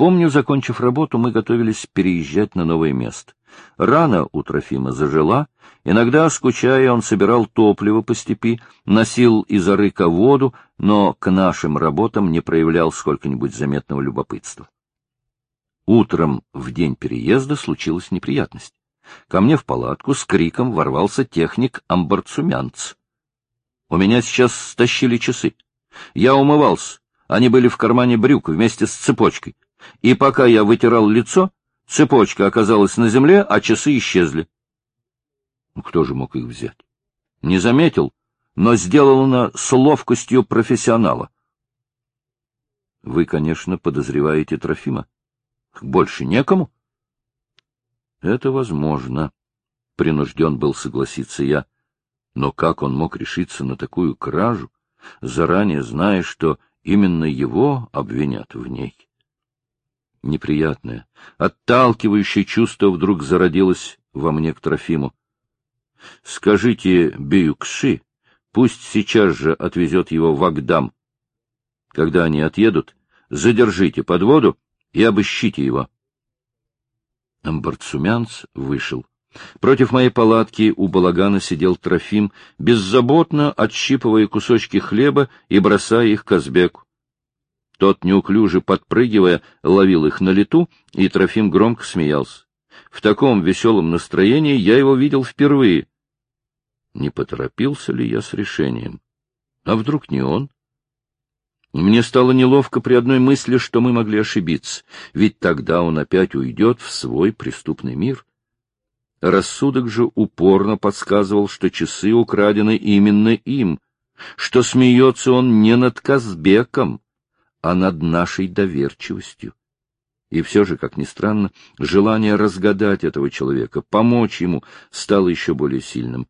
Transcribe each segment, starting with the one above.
Помню, закончив работу, мы готовились переезжать на новое место. Рана у Трофима зажила, иногда, скучая, он собирал топливо по степи, носил из арыка воду, но к нашим работам не проявлял сколько-нибудь заметного любопытства. Утром в день переезда случилась неприятность. Ко мне в палатку с криком ворвался техник Амбарцумянц. У меня сейчас стащили часы. Я умывался. Они были в кармане брюк вместе с цепочкой. И пока я вытирал лицо, цепочка оказалась на земле, а часы исчезли. Ну, кто же мог их взять? Не заметил, но сделано с ловкостью профессионала. Вы, конечно, подозреваете Трофима. Больше некому? Это возможно. Принужден был согласиться я. Но как он мог решиться на такую кражу, заранее зная, что именно его обвинят в ней? Неприятное, отталкивающее чувство вдруг зародилось во мне к Трофиму. Скажите Беюкши, пусть сейчас же отвезет его в Агдам. Когда они отъедут, задержите под воду и обыщите его. Амбарцумянц вышел. Против моей палатки у балагана сидел Трофим, беззаботно отщипывая кусочки хлеба и бросая их Казбеку. Тот, неуклюже подпрыгивая, ловил их на лету, и Трофим громко смеялся. В таком веселом настроении я его видел впервые. Не поторопился ли я с решением? А вдруг не он? Мне стало неловко при одной мысли, что мы могли ошибиться, ведь тогда он опять уйдет в свой преступный мир. Рассудок же упорно подсказывал, что часы украдены именно им, что смеется он не над Казбеком, а над нашей доверчивостью. И все же, как ни странно, желание разгадать этого человека, помочь ему, стало еще более сильным.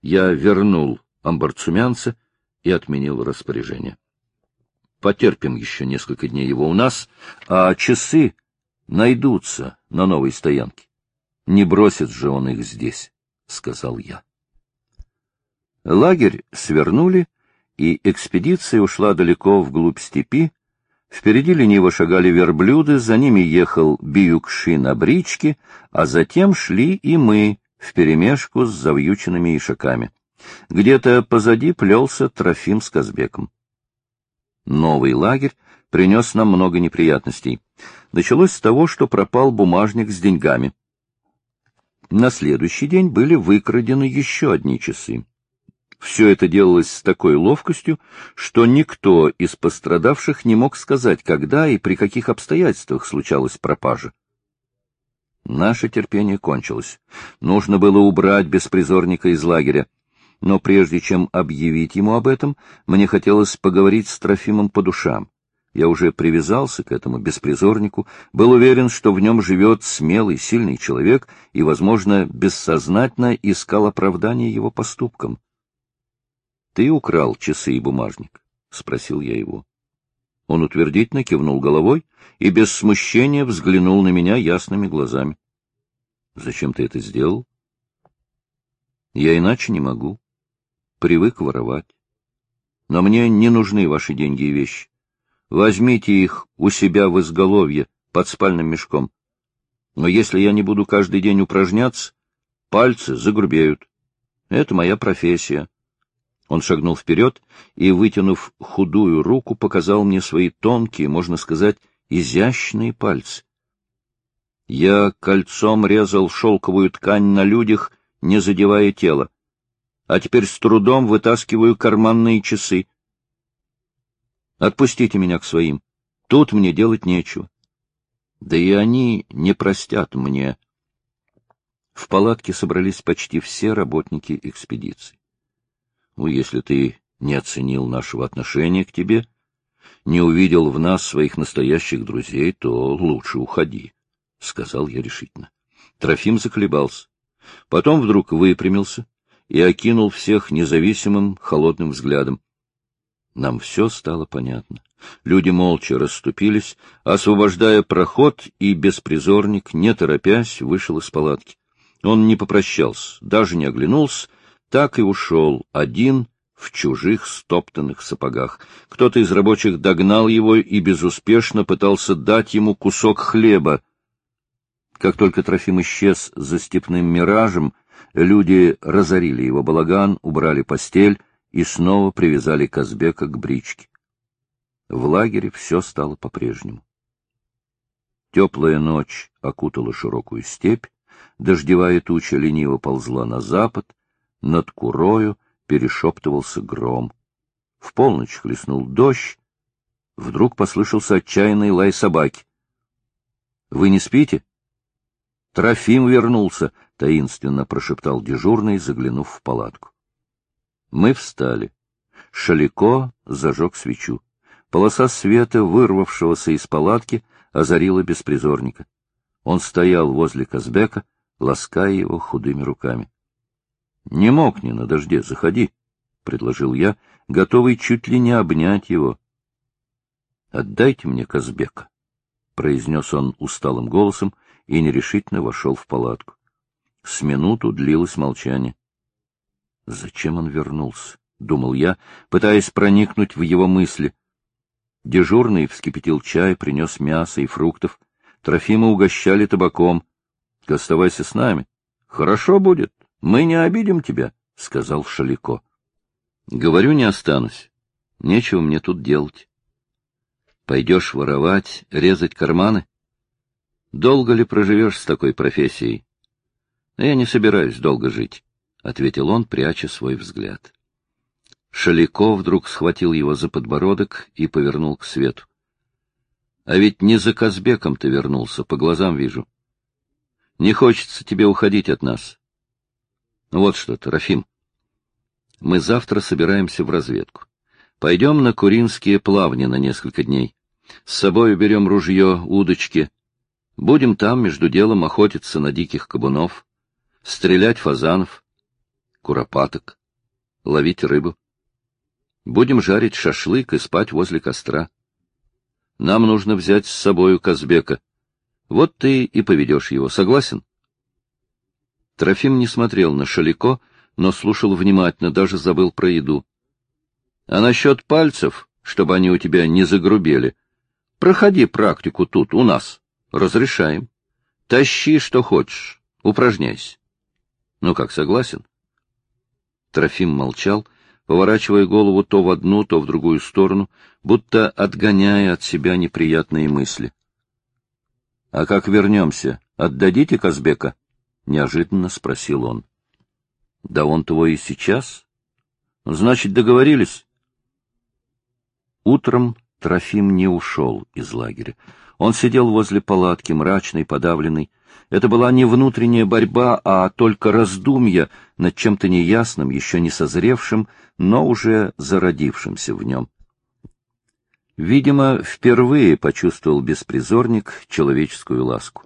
Я вернул амбарцумянца и отменил распоряжение. Потерпим еще несколько дней его у нас, а часы найдутся на новой стоянке. Не бросит же он их здесь, — сказал я. Лагерь свернули, и экспедиция ушла далеко вглубь степи. Впереди лениво шагали верблюды, за ними ехал Биюкши на бричке, а затем шли и мы вперемешку с завьюченными ишаками. Где-то позади плелся Трофим с Казбеком. Новый лагерь принес нам много неприятностей. Началось с того, что пропал бумажник с деньгами. На следующий день были выкрадены еще одни часы. Все это делалось с такой ловкостью, что никто из пострадавших не мог сказать, когда и при каких обстоятельствах случалась пропажа. Наше терпение кончилось. Нужно было убрать беспризорника из лагеря но прежде чем объявить ему об этом, мне хотелось поговорить с Трофимом по душам. Я уже привязался к этому беспризорнику, был уверен, что в нем живет смелый, сильный человек и, возможно, бессознательно искал оправдание его поступкам. — Ты украл часы и бумажник? — спросил я его. Он утвердительно кивнул головой и без смущения взглянул на меня ясными глазами. — Зачем ты это сделал? — Я иначе не могу привык воровать. Но мне не нужны ваши деньги и вещи. Возьмите их у себя в изголовье под спальным мешком. Но если я не буду каждый день упражняться, пальцы загрубеют. Это моя профессия. Он шагнул вперед и, вытянув худую руку, показал мне свои тонкие, можно сказать, изящные пальцы. Я кольцом резал шелковую ткань на людях, не задевая тело а теперь с трудом вытаскиваю карманные часы. Отпустите меня к своим. Тут мне делать нечего. Да и они не простят мне. В палатке собрались почти все работники экспедиции. Ну, если ты не оценил нашего отношения к тебе, не увидел в нас своих настоящих друзей, то лучше уходи, — сказал я решительно. Трофим заколебался. Потом вдруг выпрямился, и окинул всех независимым, холодным взглядом. Нам все стало понятно. Люди молча расступились, освобождая проход, и беспризорник, не торопясь, вышел из палатки. Он не попрощался, даже не оглянулся, так и ушел, один, в чужих стоптанных сапогах. Кто-то из рабочих догнал его и безуспешно пытался дать ему кусок хлеба. Как только Трофим исчез за степным миражем, люди разорили его балаган, убрали постель и снова привязали Казбека к бричке. В лагере все стало по-прежнему. Теплая ночь окутала широкую степь, дождевая туча лениво ползла на запад, над Курою перешептывался гром. В полночь хлестнул дождь, вдруг послышался отчаянный лай собаки. — Вы не спите? — Трофим вернулся, — таинственно прошептал дежурный, заглянув в палатку. Мы встали. Шалико зажег свечу. Полоса света, вырвавшегося из палатки, озарила беспризорника. Он стоял возле Казбека, лаская его худыми руками. — Не мокни на дожде, заходи, — предложил я, готовый чуть ли не обнять его. — Отдайте мне Казбека, — произнес он усталым голосом и нерешительно вошел в палатку. С минуту длилось молчание. — Зачем он вернулся? — думал я, пытаясь проникнуть в его мысли — Дежурный вскипятил чай, принес мясо и фруктов. Трофима угощали табаком. — Оставайся с нами. — Хорошо будет. Мы не обидим тебя, — сказал Шалико. — Говорю, не останусь. Нечего мне тут делать. Пойдешь воровать, резать карманы? Долго ли проживешь с такой профессией? — Я не собираюсь долго жить, — ответил он, пряча свой взгляд. Шалико вдруг схватил его за подбородок и повернул к свету. — А ведь не за Казбеком ты вернулся, по глазам вижу. Не хочется тебе уходить от нас. Вот что, Трофим, мы завтра собираемся в разведку. Пойдем на Куринские плавни на несколько дней. С собой берем ружье, удочки. Будем там между делом охотиться на диких кабунов, стрелять фазанов, куропаток, ловить рыбу. Будем жарить шашлык и спать возле костра. Нам нужно взять с собою Казбека. Вот ты и поведешь его. Согласен? Трофим не смотрел на Шалико, но слушал внимательно, даже забыл про еду. А насчет пальцев, чтобы они у тебя не загрубели, проходи практику тут, у нас. Разрешаем. Тащи, что хочешь. Упражняйся. Ну как, согласен? Трофим молчал, поворачивая голову то в одну, то в другую сторону, будто отгоняя от себя неприятные мысли. — А как вернемся, отдадите Казбека? — неожиданно спросил он. — Да он твой и сейчас. — Значит, договорились? Утром Трофим не ушел из лагеря. Он сидел возле палатки, мрачный, подавленный. Это была не внутренняя борьба, а только раздумья над чем-то неясным, еще не созревшим, но уже зародившимся в нем. Видимо, впервые почувствовал беспризорник человеческую ласку.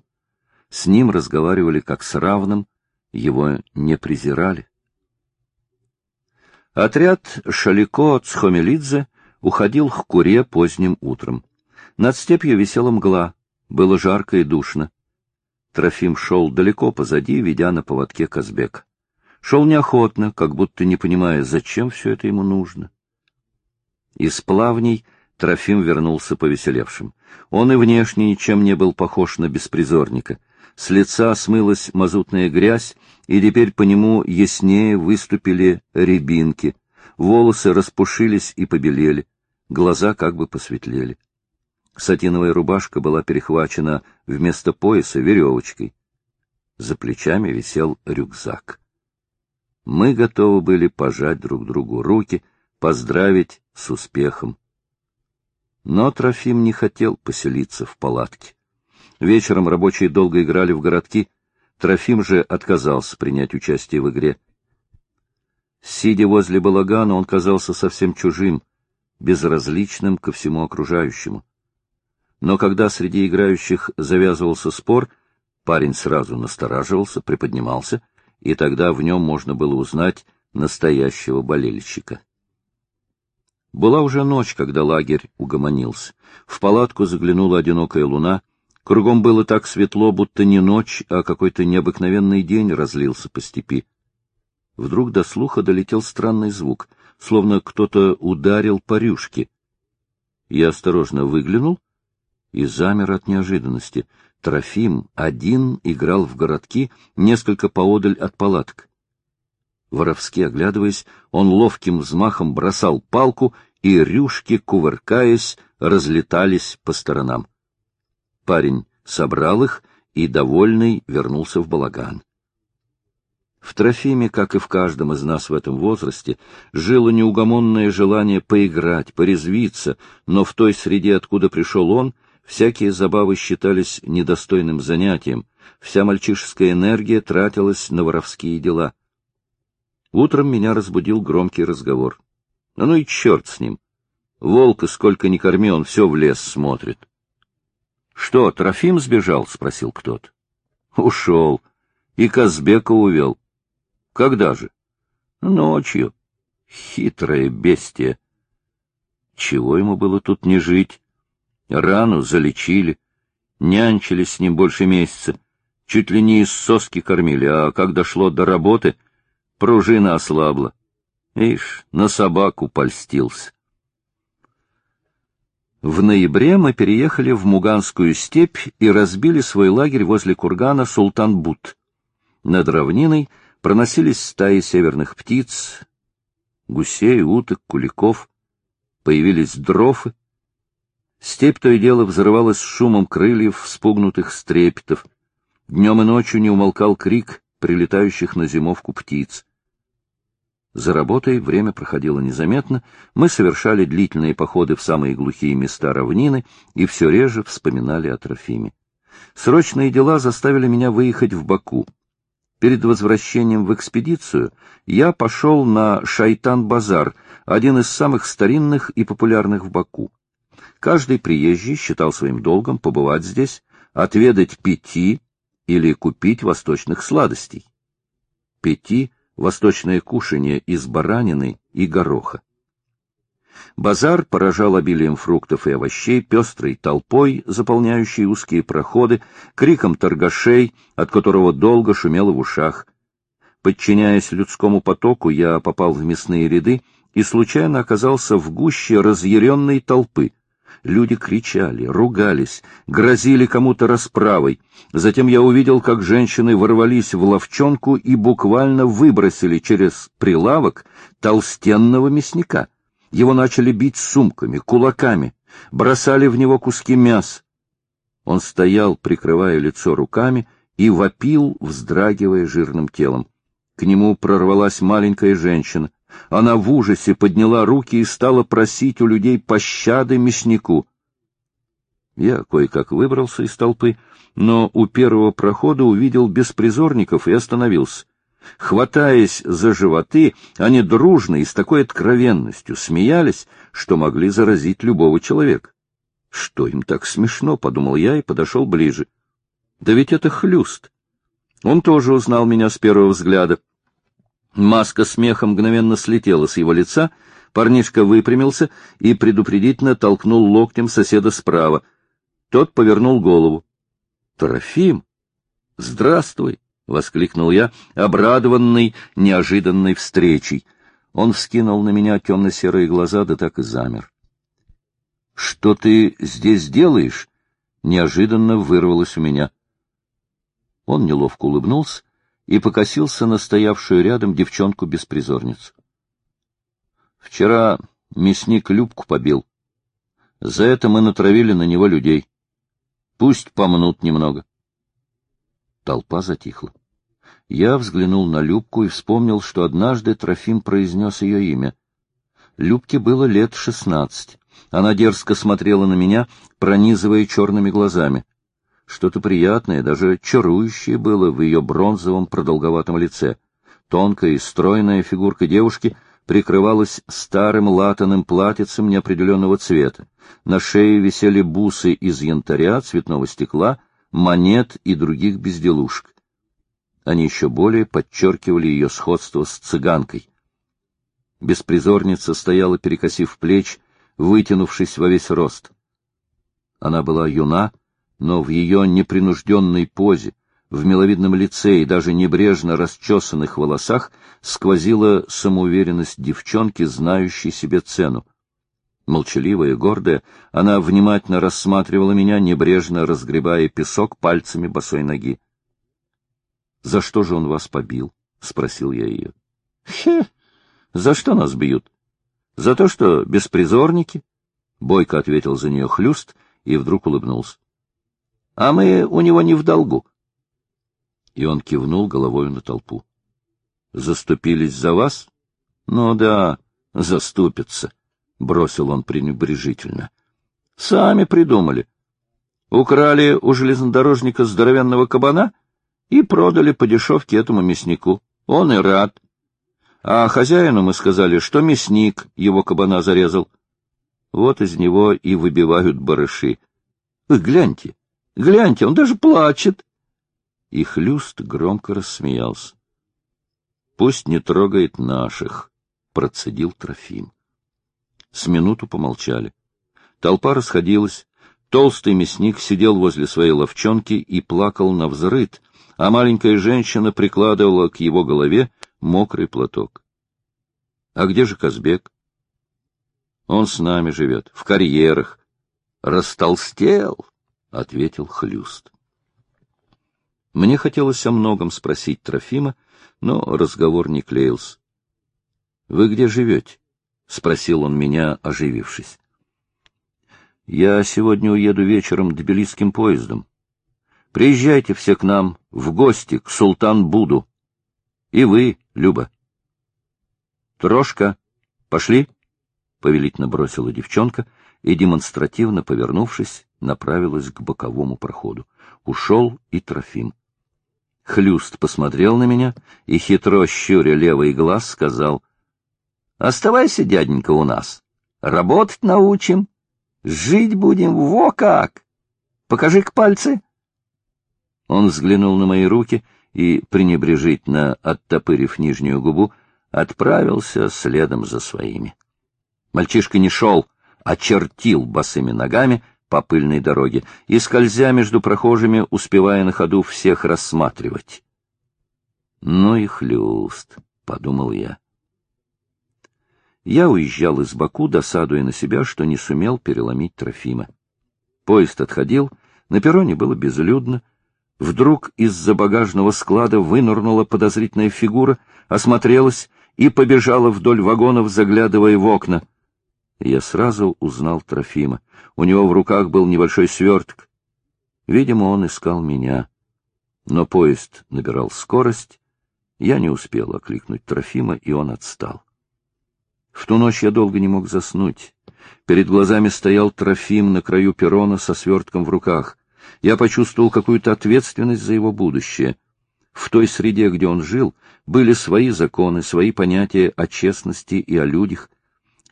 С ним разговаривали как с равным, его не презирали. Отряд Шалико Цхомелидзе уходил к Куре поздним утром. Над степью висела мгла, было жарко и душно. Трофим шел далеко позади, ведя на поводке Казбек. Шел неохотно, как будто не понимая, зачем все это ему нужно. Из плавней Трофим вернулся повеселевшим. Он и внешне ничем не был похож на беспризорника. С лица смылась мазутная грязь, и теперь по нему яснее выступили рябинки. Волосы распушились и побелели, глаза как бы посветлели. Сатиновая рубашка была перехвачена вместо пояса веревочкой. За плечами висел рюкзак. Мы готовы были пожать друг другу руки, поздравить с успехом. Но Трофим не хотел поселиться в палатке. Вечером рабочие долго играли в городки, Трофим же отказался принять участие в игре. Сидя возле балагана, он казался совсем чужим, безразличным ко всему окружающему но когда среди играющих завязывался спор, парень сразу настораживался, приподнимался, и тогда в нем можно было узнать настоящего болельщика. Была уже ночь, когда лагерь угомонился. В палатку заглянула одинокая луна. Кругом было так светло, будто не ночь, а какой-то необыкновенный день разлился по степи. Вдруг до слуха долетел странный звук. словно кто-то ударил по рюшке. Я осторожно выглянул и замер от неожиданности. Трофим один играл в городки несколько поодаль от палаток. Воровски оглядываясь, он ловким взмахом бросал палку, и рюшки, кувыркаясь, разлетались по сторонам. Парень собрал их и, довольный, вернулся в балаган. В Трофиме, как и в каждом из нас в этом возрасте, жило неугомонное желание поиграть, порезвиться, но в той среде, откуда пришел он, всякие забавы считались недостойным занятием, вся мальчишеская энергия тратилась на воровские дела. Утром меня разбудил громкий разговор. А ну и черт с ним. Волка сколько ни корми, он все в лес смотрит. — Что, Трофим сбежал? — спросил кто-то. — Ушел. И Казбека увел. — Когда же? — Ночью. Хитрое бестие. Чего ему было тут не жить? Рану залечили, нянчились с ним больше месяца, чуть ли не из соски кормили, а как дошло до работы — Пружина ослабла. Ишь, на собаку польстился. В ноябре мы переехали в Муганскую степь и разбили свой лагерь возле кургана Султан-Бут. Над равниной проносились стаи северных птиц, гусей, уток, куликов. Появились дрофы. Степь то и дело взрывалась шумом крыльев, спугнутых стрепетов. Днем и ночью не умолкал крик прилетающих на зимовку птиц. За работой время проходило незаметно, мы совершали длительные походы в самые глухие места равнины и все реже вспоминали о Трофиме. Срочные дела заставили меня выехать в Баку. Перед возвращением в экспедицию я пошел на Шайтан-базар, один из самых старинных и популярных в Баку. Каждый приезжий считал своим долгом побывать здесь, отведать пяти или купить восточных сладостей. Пяти восточное кушанье из баранины и гороха. Базар поражал обилием фруктов и овощей, пестрой толпой, заполняющей узкие проходы, криком торгашей, от которого долго шумело в ушах. Подчиняясь людскому потоку, я попал в мясные ряды и случайно оказался в гуще разъяренной толпы. Люди кричали, ругались, грозили кому-то расправой. Затем я увидел, как женщины ворвались в ловчонку и буквально выбросили через прилавок толстенного мясника. Его начали бить сумками, кулаками, бросали в него куски мяса. Он стоял, прикрывая лицо руками, и вопил, вздрагивая жирным телом. К нему прорвалась маленькая женщина. Она в ужасе подняла руки и стала просить у людей пощады мяснику. Я кое-как выбрался из толпы, но у первого прохода увидел беспризорников и остановился. Хватаясь за животы, они дружно и с такой откровенностью смеялись, что могли заразить любого человека. Что им так смешно, — подумал я и подошел ближе. Да ведь это хлюст. Он тоже узнал меня с первого взгляда. Маска смеха мгновенно слетела с его лица, парнишка выпрямился и предупредительно толкнул локтем соседа справа. Тот повернул голову. — Трофим! Здравствуй! — воскликнул я, обрадованный неожиданной встречей. Он вскинул на меня темно-серые глаза, да так и замер. — Что ты здесь делаешь? — неожиданно вырвалось у меня. Он неловко улыбнулся, и покосился на стоявшую рядом девчонку-беспризорницу. Вчера мясник Любку побил. За это мы натравили на него людей. Пусть помнут немного. Толпа затихла. Я взглянул на Любку и вспомнил, что однажды Трофим произнес ее имя. Любке было лет шестнадцать. Она дерзко смотрела на меня, пронизывая черными глазами. Что-то приятное, даже чарующее было в ее бронзовом продолговатом лице. Тонкая и стройная фигурка девушки прикрывалась старым латаным платьицем неопределенного цвета. На шее висели бусы из янтаря, цветного стекла, монет и других безделушек. Они еще более подчеркивали ее сходство с цыганкой. Беспризорница стояла, перекосив плеч, вытянувшись во весь рост. Она была юна, но в ее непринужденной позе, В миловидном лице и даже небрежно расчесанных волосах сквозила самоуверенность девчонки, знающей себе цену. Молчаливая, гордая, она внимательно рассматривала меня, небрежно разгребая песок пальцами босой ноги. — За что же он вас побил? — спросил я ее. — Хе! За что нас бьют? За то, что беспризорники? — бойко ответил за нее хлюст и вдруг улыбнулся. — А мы у него не в долгу. И он кивнул головою на толпу. — Заступились за вас? — Ну да, заступятся. — бросил он пренебрежительно. — Сами придумали. Украли у железнодорожника здоровенного кабана и продали по дешевке этому мяснику. Он и рад. А хозяину мы сказали, что мясник его кабана зарезал. Вот из него и выбивают барыши. Вы гляньте, гляньте, он даже плачет. И Хлюст громко рассмеялся. — Пусть не трогает наших, — процедил Трофим. С минуту помолчали. Толпа расходилась. Толстый мясник сидел возле своей ловчонки и плакал на взрыд, а маленькая женщина прикладывала к его голове мокрый платок. — А где же Казбек? — Он с нами живет, в карьерах. — Растолстел, — ответил Хлюст. Мне хотелось о многом спросить Трофима, но разговор не клеился. — Вы где живете? — спросил он меня, оживившись. — Я сегодня уеду вечером тбилисским поездом. Приезжайте все к нам в гости к Султан-Буду. И вы, Люба. — Трошка, пошли, — повелительно бросила девчонка и, демонстративно повернувшись, направилась к боковому проходу. Ушел и Трофим. Хлюст посмотрел на меня и, хитро щуря левый глаз, сказал — Оставайся, дяденька, у нас. Работать научим. Жить будем во как. Покажи-ка пальцы. Он взглянул на мои руки и, пренебрежительно оттопырив нижнюю губу, отправился следом за своими. Мальчишка не шел, а чертил босыми ногами по пыльной дороге и, скользя между прохожими, успевая на ходу всех рассматривать. «Ну и хлюст», — подумал я. Я уезжал из Баку, досадуя на себя, что не сумел переломить Трофима. Поезд отходил, на перроне было безлюдно. Вдруг из-за багажного склада вынырнула подозрительная фигура, осмотрелась и побежала вдоль вагонов, заглядывая в окна. Я сразу узнал Трофима. У него в руках был небольшой сверток. Видимо, он искал меня. Но поезд набирал скорость. Я не успел окликнуть Трофима, и он отстал. В ту ночь я долго не мог заснуть. Перед глазами стоял Трофим на краю перрона со свертком в руках. Я почувствовал какую-то ответственность за его будущее. В той среде, где он жил, были свои законы, свои понятия о честности и о людях,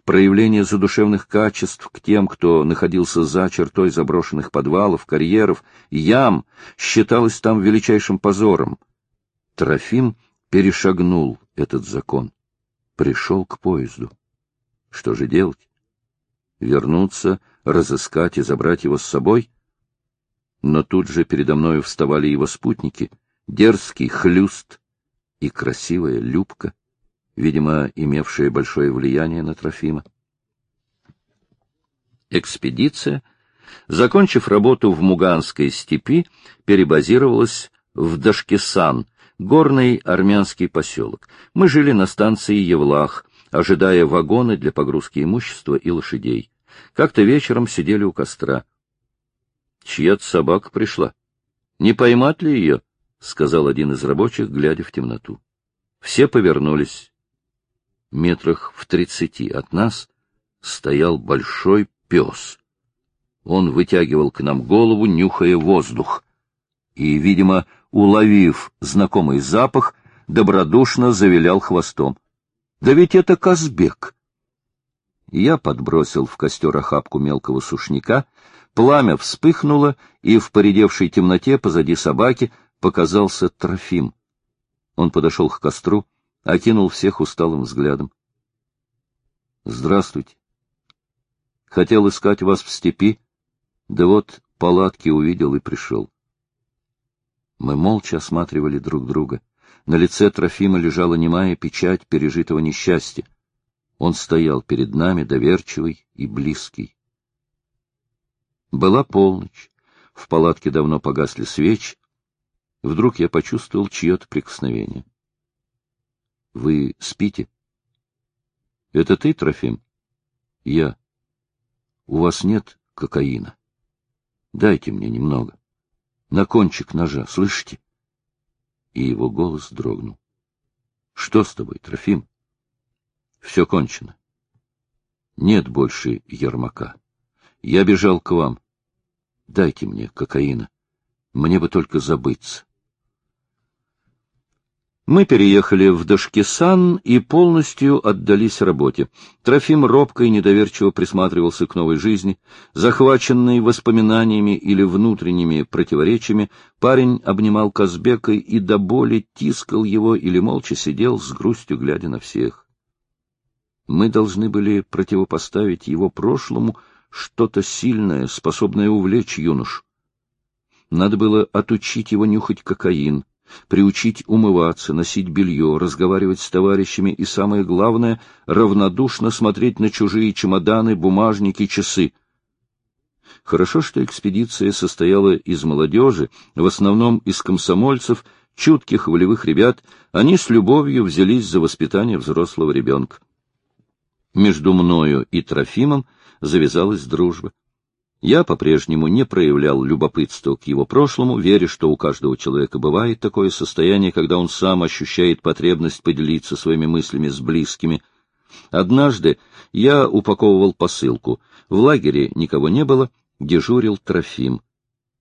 проявление задушевных качеств к тем, кто находился за чертой заброшенных подвалов, карьеров, ям, считалось там величайшим позором. Трофим перешагнул этот закон пришел к поезду. Что же делать? Вернуться, разыскать и забрать его с собой? Но тут же передо мною вставали его спутники, дерзкий хлюст и красивая Любка, видимо, имевшая большое влияние на Трофима. Экспедиция, закончив работу в Муганской степи, перебазировалась в Дашкесан — горный армянский поселок. Мы жили на станции Евлах, ожидая вагоны для погрузки имущества и лошадей. Как-то вечером сидели у костра. Чья-то собака пришла. Не поймать ли ее? — сказал один из рабочих, глядя в темноту. Все повернулись. Метрах в тридцати от нас стоял большой пес. Он вытягивал к нам голову, нюхая воздух. И, видимо, уловив знакомый запах, добродушно завилял хвостом. — Да ведь это Казбек! Я подбросил в костер охапку мелкого сушняка, пламя вспыхнуло, и в поредевшей темноте позади собаки показался Трофим. Он подошел к костру, окинул всех усталым взглядом. — Здравствуйте. Хотел искать вас в степи, да вот палатки увидел и пришел. Мы молча осматривали друг друга. На лице Трофима лежала немая печать пережитого несчастья. Он стоял перед нами, доверчивый и близкий. Была полночь, в палатке давно погасли свечи. Вдруг я почувствовал чье-то прикосновение. — Вы спите? — Это ты, Трофим? — Я. — У вас нет кокаина? Дайте мне немного. На кончик ножа, слышите? И его голос дрогнул. — Что с тобой, Трофим? — Все кончено. Нет больше Ермака. Я бежал к вам. Дайте мне кокаина. Мне бы только забыться. Мы переехали в Дашкисан и полностью отдались работе. Трофим робко и недоверчиво присматривался к новой жизни. Захваченный воспоминаниями или внутренними противоречиями, парень обнимал Казбека и до боли тискал его или молча сидел с грустью, глядя на всех. Мы должны были противопоставить его прошлому что-то сильное, способное увлечь юношу. Надо было отучить его нюхать кокаин, приучить умываться, носить белье, разговаривать с товарищами и, самое главное, равнодушно смотреть на чужие чемоданы, бумажники, часы. Хорошо, что экспедиция состояла из молодежи, в основном из комсомольцев, чутких волевых ребят, они с любовью взялись за воспитание взрослого ребенка. Между мною и Трофимом завязалась дружба. Я по-прежнему не проявлял любопытства к его прошлому, веря, что у каждого человека бывает такое состояние, когда он сам ощущает потребность поделиться своими мыслями с близкими. Однажды я упаковывал посылку. В лагере никого не было, дежурил Трофим.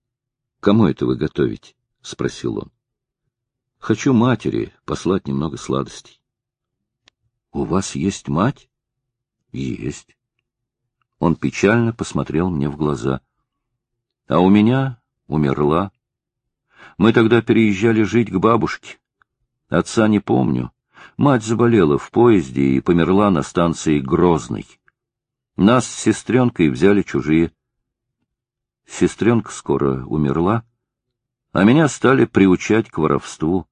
— Кому это вы готовите? — спросил он. — Хочу матери послать немного сладостей. — У вас есть мать? — Есть. Он печально посмотрел мне в глаза. А у меня умерла. Мы тогда переезжали жить к бабушке. Отца не помню. Мать заболела в поезде и померла на станции Грозный. Нас с сестренкой взяли чужие. Сестренка скоро умерла, а меня стали приучать к воровству.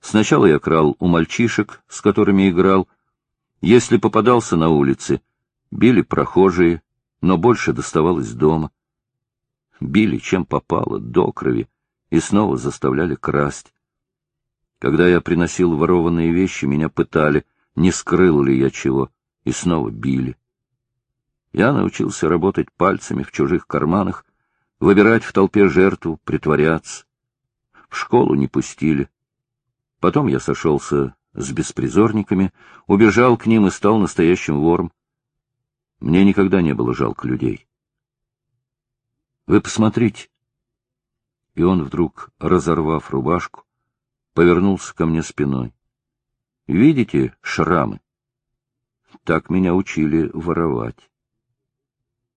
Сначала я крал у мальчишек, с которыми играл. Если попадался на улице, Били прохожие, но больше доставалось дома. Били чем попало, до крови, и снова заставляли красть. Когда я приносил ворованные вещи, меня пытали, не скрыл ли я чего, и снова били. Я научился работать пальцами в чужих карманах, выбирать в толпе жертву, притворяться. В школу не пустили. Потом я сошелся с беспризорниками, убежал к ним и стал настоящим вором. Мне никогда не было жалко людей. Вы посмотрите. И он вдруг, разорвав рубашку, повернулся ко мне спиной. Видите шрамы? Так меня учили воровать.